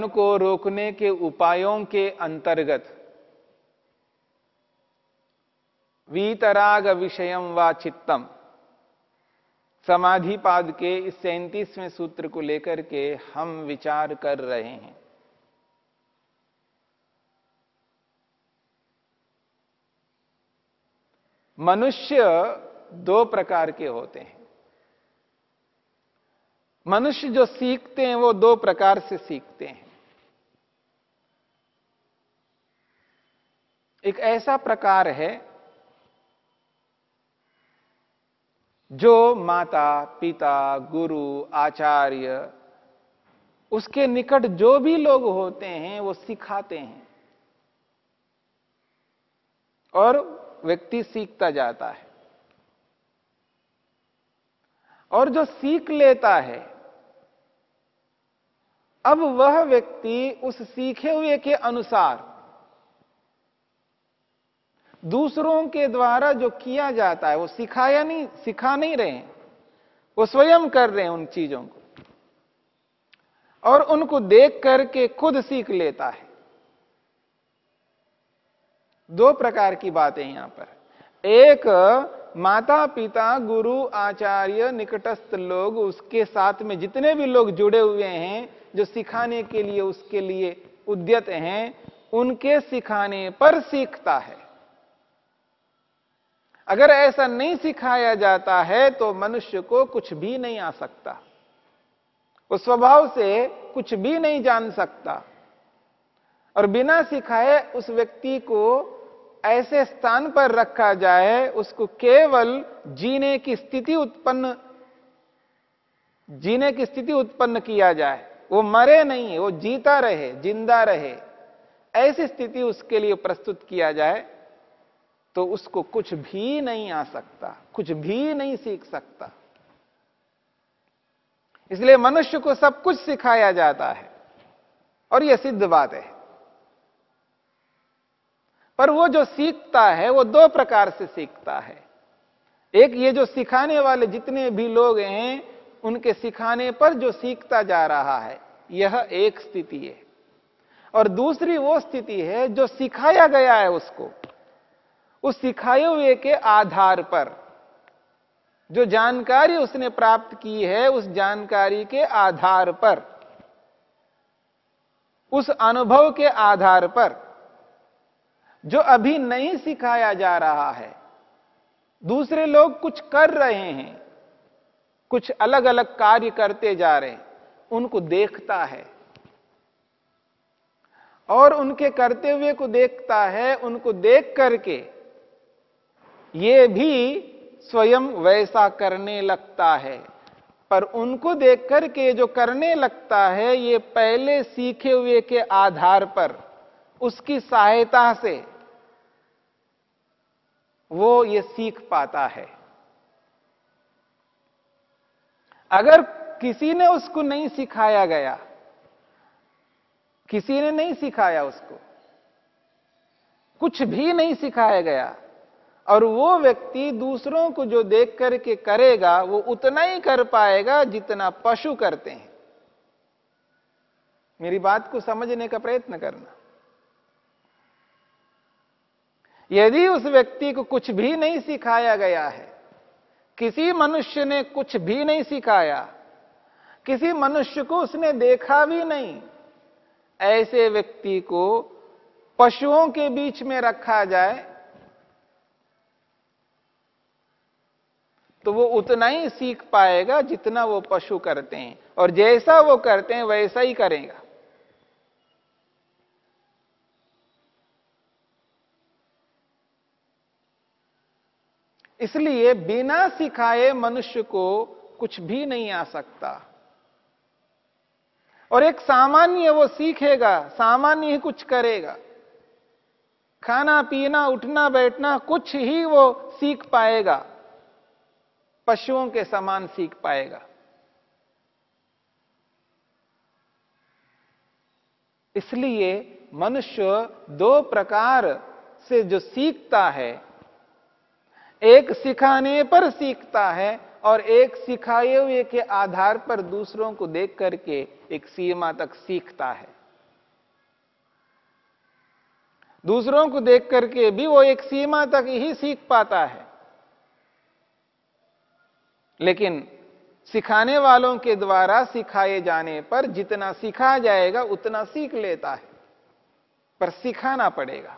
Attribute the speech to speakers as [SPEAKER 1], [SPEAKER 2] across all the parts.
[SPEAKER 1] मन को रोकने के उपायों के अंतर्गत। वीतराग विषयम व चित्तम। समाधिपाद के इस सैंतीसवें सूत्र को लेकर के हम विचार कर रहे हैं। मनुष्य दो प्रकार के होते हैं। मनुष्य जो सीखते हैं, वो दो प्रकार से सीखते हैं। एक ऐसा प्रकार है जो माता, पिता, गुरु, आचार्य, उसके निकट जो भी लोग होते हैं, वो सिखाते हैं। और व्यक्ति सीखता जाता है। और जो सीख लेता है, अब वह व्यक्ति उस सीखे हुए के अनुसार दूसरों के द्वारा जो किया जाता है, वो सिखाया नहीं, सिखा नहीं रहे हैं। वो स्वयं कर रहे हैं उन चीज़ों को। और उनको देख करके खुद सीख लेता है। दो प्रकार की बातें यहाँ पर। एक माता पिता गुरु, आचार्य, निकटस्थ लोग उसके साथ में जितने भी लोग जुड़े हुए हैं, जो सिखाने के लिए, उसके लिए उद्यत हैं, उनके सिखाने पर सीखता है। अगर ऐसा नहीं सिखाया जाता है तो मनुष्य को कुछ भी नहीं आ सकता। वो स्वभाव से कुछ भी नहीं जान सकता। और बिना सिखाए उस व्यक्ति को ऐसे स्थान पर रखा जाए, उसको केवल जीने की स्थिति उत्पन्न, जीने की स्थिति उत्पन्न किया जाए। वो मरे नहीं वो जीता रहे, ज़िंदा रहे। ऐसी स्थिति उसके लिए प्रस्तुत किया जाए। तो उसको कुछ भी नहीं आ सकता, कुछ भी नहीं सीख सकता। इसलिए मनुष्य को सब कुछ सिखाया जाता है और यह सिद्ध बात है। पर वो जो सीखता है, वो दो प्रकार से सीखता है। एक, ये जो सिखाने वाले जितने भी लोग हैं, उनके सिखाने पर जो सीखता जा रहा है, यह एक स्थिति है। और दूसरी वो स्थिति है जो सिखाया गया है उसको। उस सिखाए हुए के आधार पर। जो जानकारी उसने प्राप्त की है, उस जानकारी के आधार पर। उस अनुभव के आधार पर। जो अभी नहीं सिखाया जा रहा है। दूसरे लोग कुछ कर रहे हैं। कुछ अलग अलग कार्य करते जा रहे हैं। उनको देखता है। और उनके करते हुए को देखता है, उनको देख करके ये भी स्वयं वैसा करने लगता है। पर उनको देख करके जो करने लगता है, ये पहले सीखे हुए के आधार पर, उसकी सहायता से वो ये सीख पाता है। अगर किसी ने उसको नहीं सिखाया गया, किसी ने नहीं सिखाया उसको, कुछ भी नहीं सिखाया गया और वो व्यक्ति दूसरों को जो देख करके करेगा, वो उतना ही कर पाएगा जितना पशु करते हैं। मेरी बात को समझने का प्रयत्न करना। यदि उस व्यक्ति को कुछ भी नहीं सिखाया गया है, किसी मनुष्य ने कुछ भी नहीं सिखाया, किसी मनुष्य को उसने देखा भी नहीं, ऐसे व्यक्ति को पशुओं के बीच में रखा जाए तो वो उतना ही सीख पाएगा जितना वो पशु करते हैं। और जैसा वो करते हैं, वैसा ही करेगा। इसलिए बिना सिखाए मनुष्य को कुछ भी नहीं आ सकता। और एक सामान्य वो सीखेगा, सामान्य ही कुछ करेगा। खाना, पीना, उठना, बैठना, कुछ ही वो सीख पाएगा। पशुओं के समान सीख पाएगा। इसलिए मनुष्य दो प्रकार से जो सीखता है, एक सिखाने पर सीखता है और एक सिखाए हुए के आधार पर दूसरों को देख करके एक सीमा तक सीखता है। दूसरों को देख करके भी वो एक सीमा तक ही सीख पाता है। लेकिन सिखाने वालों के द्वारा सिखाए जाने पर जितना सिखा जाएगा, उतना सीख लेता है। पर सिखाना पड़ेगा।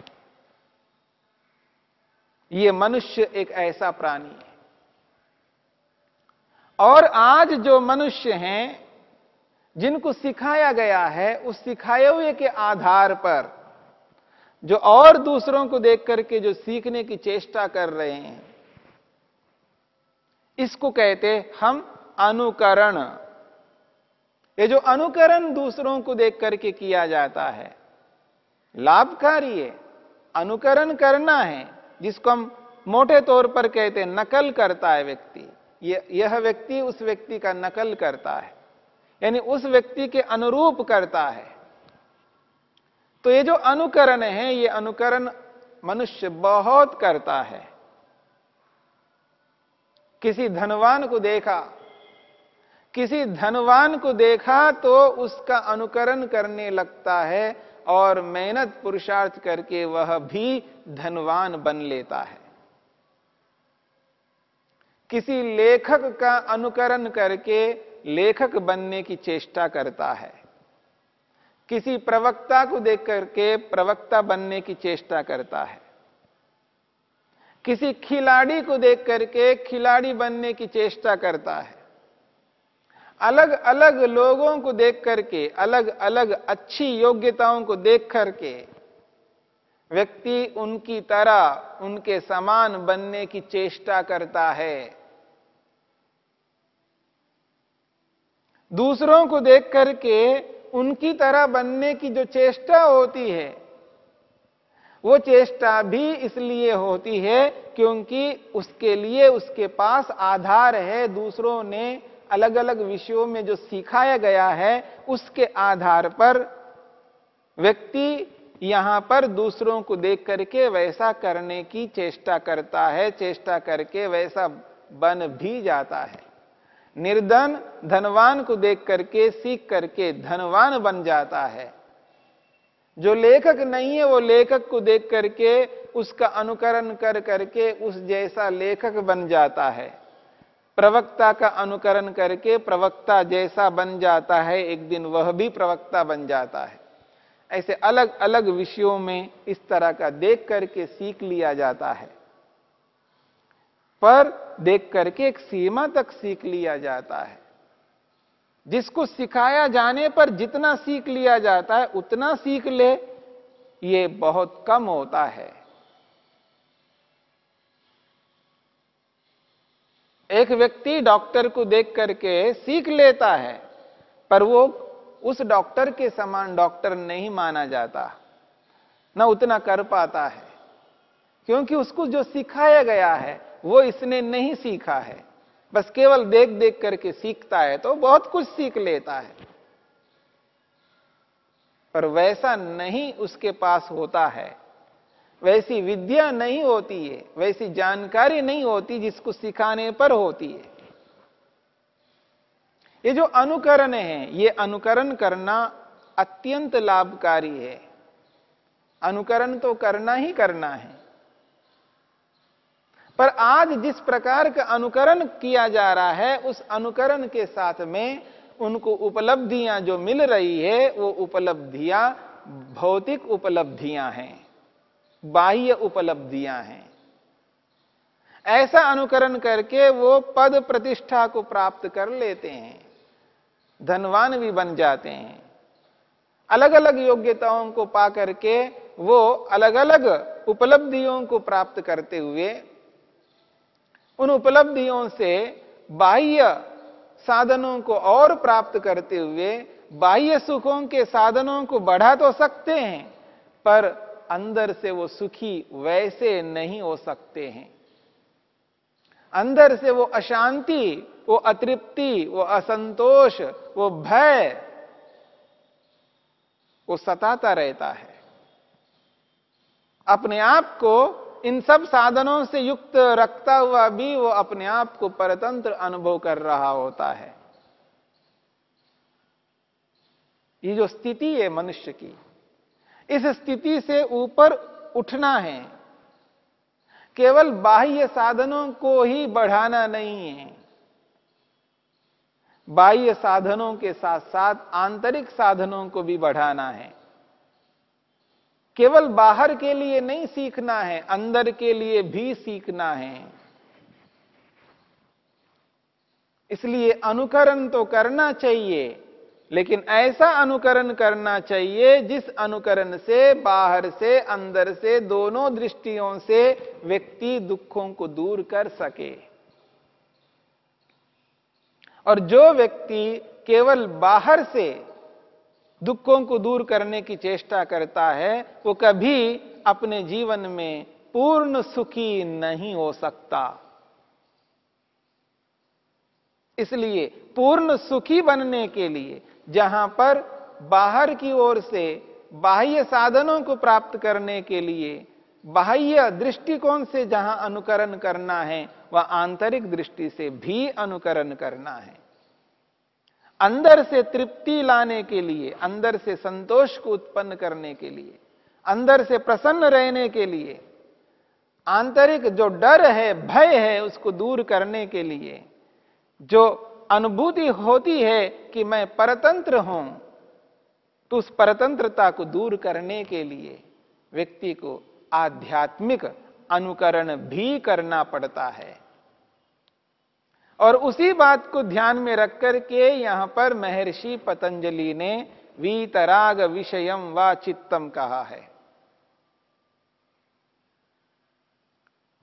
[SPEAKER 1] ये मनुष्य एक ऐसा प्राणी है। और आज जो मनुष्य हैं, जिनको सिखाया गया है, उस सिखाए हुए के आधार पर जो और दूसरों को देख करके जो सीखने की चेष्टा कर रहे हैं इसको कहते हम अनुकरण। ये जो अनुकरण दूसरों को देख करके किया जाता है, लाभकारी है, अनुकरण करना है, जिसको हम मोटे तौर पर कहते हैं नकल करता है व्यक्ति। यह व्यक्ति उस व्यक्ति का नकल करता है, यानी उस व्यक्ति के अनुरूप करता है। तो ये जो अनुकरण है, ये अनुकरण मनुष्य बहुत करता है। किसी धनवान को देखा, किसी धनवान को देखा तो उसका अनुकरण करने लगता है और मेहनत पुरुषार्थ करके वह भी धनवान बन लेता है। किसी लेखक का अनुकरण करके लेखक बनने की चेष्टा करता है। किसी प्रवक्ता को देख करके प्रवक्ता बनने की चेष्टा करता है। किसी खिलाड़ी को देख करके खिलाड़ी बनने की चेष्टा करता है। अलग अलग लोगों को देख करके अलग अलग अच्छी योग्यताओं को देख करके व्यक्ति उनकी तरह, उनके समान बनने की चेष्टा करता है। दूसरों को देख करके उनकी तरह बनने की जो चेष्टा होती है वो चेष्टा भी इसलिए होती है क्योंकि उसके लिए उसके पास आधार है, दूसरों ने अलग अलग विषयों में जो सिखाया गया है, उसके आधार पर व्यक्ति यहाँ पर दूसरों को देख करके वैसा करने की चेष्टा करता है, चेष्टा करके वैसा बन भी जाता है। निर्धन, धनवान को देख करके, सीख करके धनवान बन जाता है। जो लेखक नहीं है, वो लेखक को देख करके, उसका अनुकरण कर करके, उस जैसा लेखक बन जाता है। प्रवक्ता का अनुकरण करके प्रवक्ता जैसा बन जाता है, एक दिन वह भी प्रवक्ता बन जाता है। ऐसे अलग अलग विषयों में इस तरह का देख करके सीख लिया जाता है। पर देख करके एक सीमा तक सीख लिया जाता है। जिसको सिखाया जाने पर जितना सीख लिया जाता है, उतना सीख ले, ये बहुत कम होता है। एक व्यक्ति डॉक्टर को देख करके सीख लेता है, पर वो उस डॉक्टर के समान डॉक्टर नहीं माना जाता, ना उतना कर पाता है, क्योंकि उसको जो सिखाया गया है, वो इसने नहीं सीखा है। बस केवल देख देख करके सीखता है तो बहुत कुछ सीख लेता है। पर वैसा नहीं उसके पास होता है। वैसी विद्या नहीं होती है, वैसी जानकारी नहीं होती जिसको सिखाने पर होती है। ये जो अनुकरण है, ये अनुकरण करना अत्यंत लाभकारी है। अनुकरण तो करना ही करना है। पर आज जिस प्रकार का अनुकरण किया जा रहा है, उस अनुकरण के साथ में उनको उपलब्धियाँ जो मिल रही है, वो उपलब्धियाँ भौतिक उपलब्धियाँ हैं, बाह्य उपलब्धियाँ हैं। ऐसा अनुकरण करके वो पद प्रतिष्ठा को प्राप्त कर लेते हैं, धनवान भी बन जाते हैं। अलग अलग योग्यताओं को पा करके वो अलग अलग उपलब्धियों को प्राप्त करते हुए उन उपलब्धियों से बाह्य साधनों को और प्राप्त करते हुए बाह्य सुखों के साधनों को बढ़ा तो सकते हैं, पर अंदर से वो सुखी वैसे नहीं हो सकते हैं। अंदर से वो अशांति, वो अतृप्ति, वो असंतोष, वो भय, वो सताता रहता है। अपने आप को इन सब साधनों से युक्त रखता हुआ भी वो अपने आप को परतंत्र अनुभव कर रहा होता है। ये जो स्थिति है मनुष्य की, इस स्थिति से ऊपर उठना है। केवल बाह्य साधनों को ही बढ़ाना नहीं है। बाह्य साधनों के साथ साथ आंतरिक साधनों को भी बढ़ाना है। केवल बाहर के लिए नहीं सीखना है, अंदर के लिए भी सीखना है। इसलिए अनुकरण तो करना चाहिए, लेकिन ऐसा अनुकरण करना चाहिए जिस अनुकरण से बाहर से, अंदर से, दोनों दृष्टियों से व्यक्ति दुखों को दूर कर सके। और जो व्यक्ति केवल बाहर से दुखों को दूर करने की चेष्टा करता है, वो कभी अपने जीवन में पूर्ण सुखी नहीं हो सकता। इसलिए पूर्ण सुखी बनने के लिए जहाँ पर बाहर की ओर से बाह्य साधनों को प्राप्त करने के लिए बाह्य दृष्टिकोण से जहाँ अनुकरण करना है, वह आंतरिक दृष्टि से भी अनुकरण करना है। अंदर से तृप्ति लाने के लिए, अंदर से संतोष को उत्पन्न करने के लिए, अंदर से प्रसन्न रहने के लिए, आंतरिक जो डर है, भय है, उसको दूर करने के लिए, जो अनुभूति होती है कि मैं परतंत्र हूँ तो उस परतंत्रता को दूर करने के लिए व्यक्ति को आध्यात्मिक अनुकरण भी करना पड़ता है। और उसी बात को ध्यान में रख करके यहाँ पर महर्षि पतंजलि ने वीतराग विषयम व चित्तम कहा है।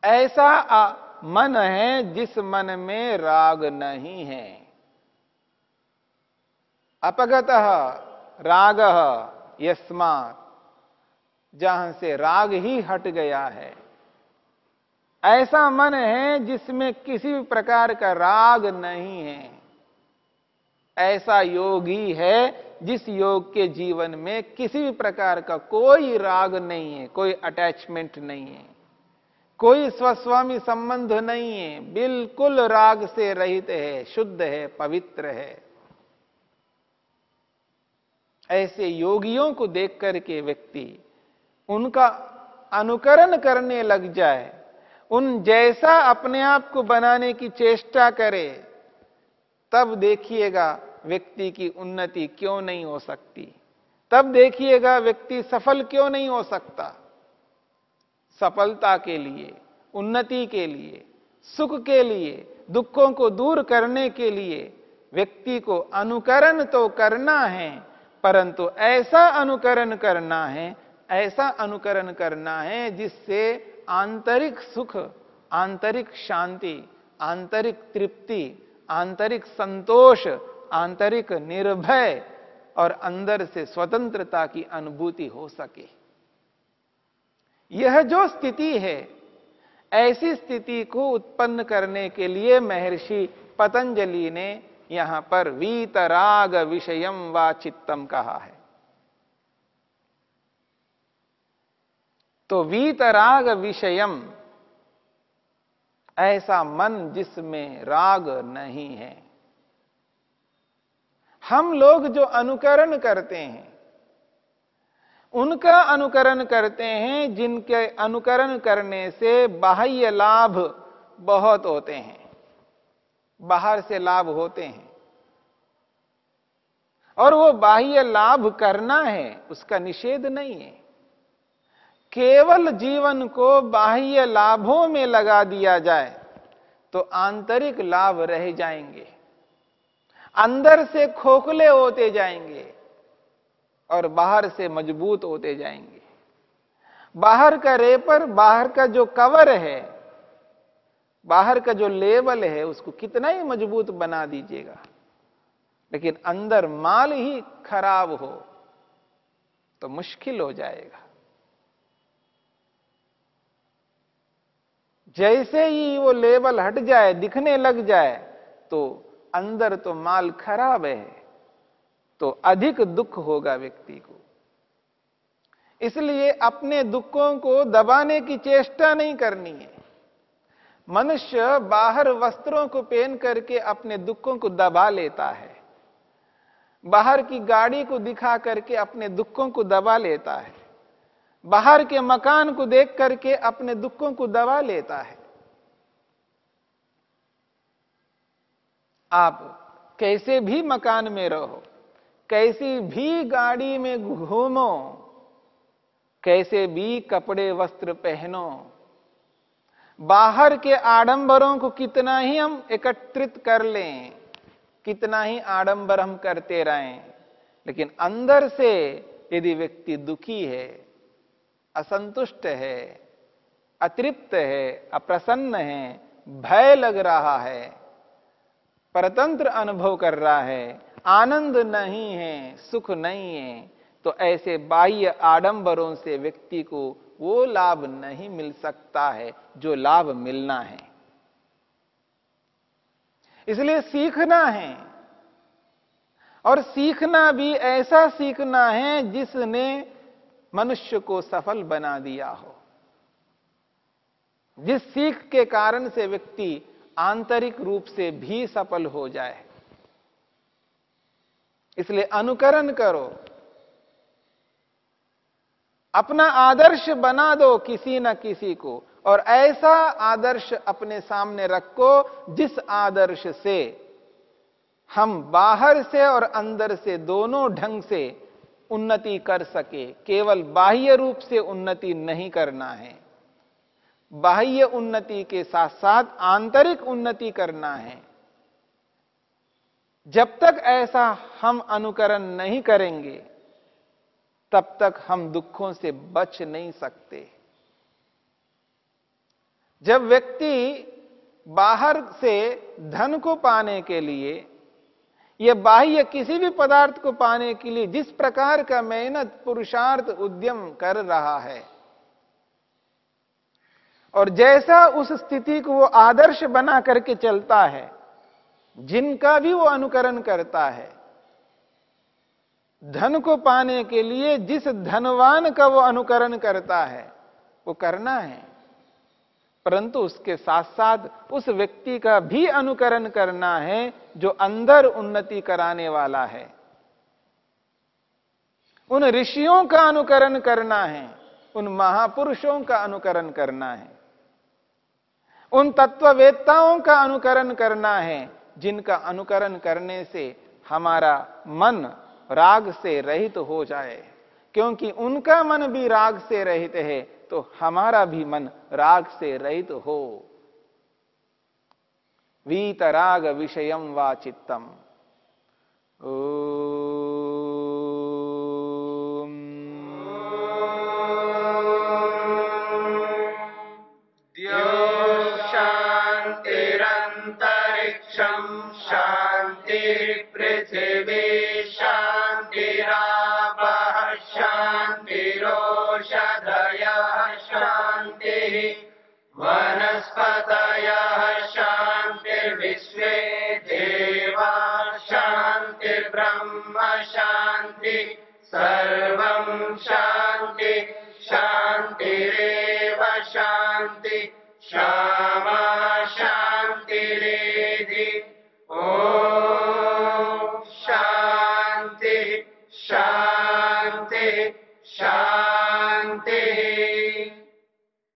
[SPEAKER 1] ऐसा आ, मन है जिस मन में राग नहीं है। अपगत राग यस्मात जहाँ से राग ही हट गया है। ऐसा मन है जिसमें किसी भी प्रकार का राग नहीं है। ऐसा योगी है जिस योग के जीवन में किसी भी प्रकार का कोई राग नहीं है, कोई अटैचमेंट नहीं है, कोई स्वस्वामी संबंध नहीं है। बिल्कुल राग से रहित है, शुद्ध है, पवित्र है। ऐसे योगियों को देख करके व्यक्ति उनका अनुकरण करने लग जाए। उन जैसा अपने आप को बनाने की चेष्टा करे, तब देखिएगा व्यक्ति की उन्नति क्यों नहीं हो सकती। तब देखिएगा व्यक्ति सफल क्यों नहीं हो सकता। सफलता के लिए, उन्नति के लिए, सुख के लिए, दुखों को दूर करने के लिए व्यक्ति को अनुकरण तो करना है, परंतु ऐसा अनुकरण करना है, ऐसा अनुकरण करना है जिससे आंतरिक सुख, आंतरिक शांति, आंतरिक तृप्ति, आंतरिक संतोष, आंतरिक निर्भय और अंदर से स्वतंत्रता की अनुभूति हो सके। यह जो स्थिति है, ऐसी स्थिति को उत्पन्न करने के लिए महर्षि पतंजलि ने यहाँ पर वीतराग विषयम व चित्तम कहा है। तो वीतराग विषयम। ऐसा मन जिसमें राग नहीं है। हम लोग जो अनुकरण करते हैं, उनका अनुकरण करते हैं, जिनके अनुकरण करने से बाह्य लाभ बहुत होते हैं। बाहर से लाभ होते हैं। और वो बाह्य लाभ करना है, उसका निषेध नहीं है। केवल जीवन को बाह्य लाभों में लगा दिया जाए तो आंतरिक लाभ रह जाएँगे। अंदर से खोखले होते जाएँगे और बाहर से मज़बूत होते जाएँगे। बाहर का रेपर, बाहर का जो कवर है, बाहर का जो लेबल है, उसको कितना ही मज़बूत बना दीजिएगा। लेकिन अंदर माल ही खराब हो तो मुश्किल हो जाएगा। जैसे ही वो लेबल हट जाए, दिखने लग जाए तो अंदर तो माल खराब है तो अधिक दुख होगा व्यक्ति को। इसलिए अपने दुखों को दबाने की चेष्टा नहीं करनी है। मनुष्य बाहर वस्त्रों को पहन करके अपने दुखों को दबा लेता है। बाहर की गाड़ी को दिखा करके अपने दुखों को दबा लेता है। बाहर के मकान को देख करके अपने दुखों को दबा लेता है। आप कैसे भी मकान में रहो, कैसी भी गाड़ी में घूमो, कैसे भी कपड़े वस्त्र पहनो, बाहर के आडंबरों को कितना ही हम एकत्रित कर लें, कितना ही आडंबर हम करते रहें, लेकिन अंदर से यदि व्यक्ति दुखी है असंतुष्ट है, अतृप्त है, अप्रसन्न है, भय लग रहा है, परतंत्र अनुभव कर रहा है, आनंद नहीं है, सुख नहीं है तो ऐसे बाह्य आडंबरों से व्यक्ति को वो लाभ नहीं मिल सकता है, जो लाभ मिलना है। इसलिए सीखना है, और सीखना भी ऐसा सीखना है जिसने मनुष्य को सफल बना दिया हो। जिस सीख के कारण से व्यक्ति आंतरिक रूप से भी सफल हो जाए, इसलिए अनुकरण करो। अपना आदर्श बना दो किसी न किसी को, और ऐसा आदर्श अपने सामने रखो जिस आदर्श से हम बाहर से और अंदर से दोनों ढंग से उन्नति कर सके। केवल बाह्य रूप से उन्नति नहीं करना है। बाह्य उन्नति के साथ साथ आंतरिक उन्नति करना है। जब तक ऐसा हम अनुकरण नहीं करेंगे, तब तक हम दुखों से बच नहीं सकते। जब व्यक्ति बाहर से धन को पाने के लिए या बाह्य किसी भी पदार्थ को पाने के लिए जिस प्रकार का मेहनत, पुरुषार्थ, उद्यम कर रहा है। और जैसा उस स्थिति को वो आदर्श बना करके चलता है, जिनका भी वो अनुकरण करता है, धन को पाने के लिए जिस धनवान का वो अनुकरण करता है, वो करना है। परंतु उसके साथ साथ उस व्यक्ति का भी अनुकरण करना है जो अंदर उन्नति कराने वाला है। उन ऋषियों का अनुकरण करना है, उन महापुरुषों का अनुकरण करना है, उन तत्ववेत्ताओं का अनुकरण करना है, जिनका अनुकरण करने से हमारा मन राग से रहित हो जाए, क्योंकि उनका मन भी राग से रहित है तो हमारा भी मन राग से रहित हो। वीतराग विषयम वा चित्तम। ओ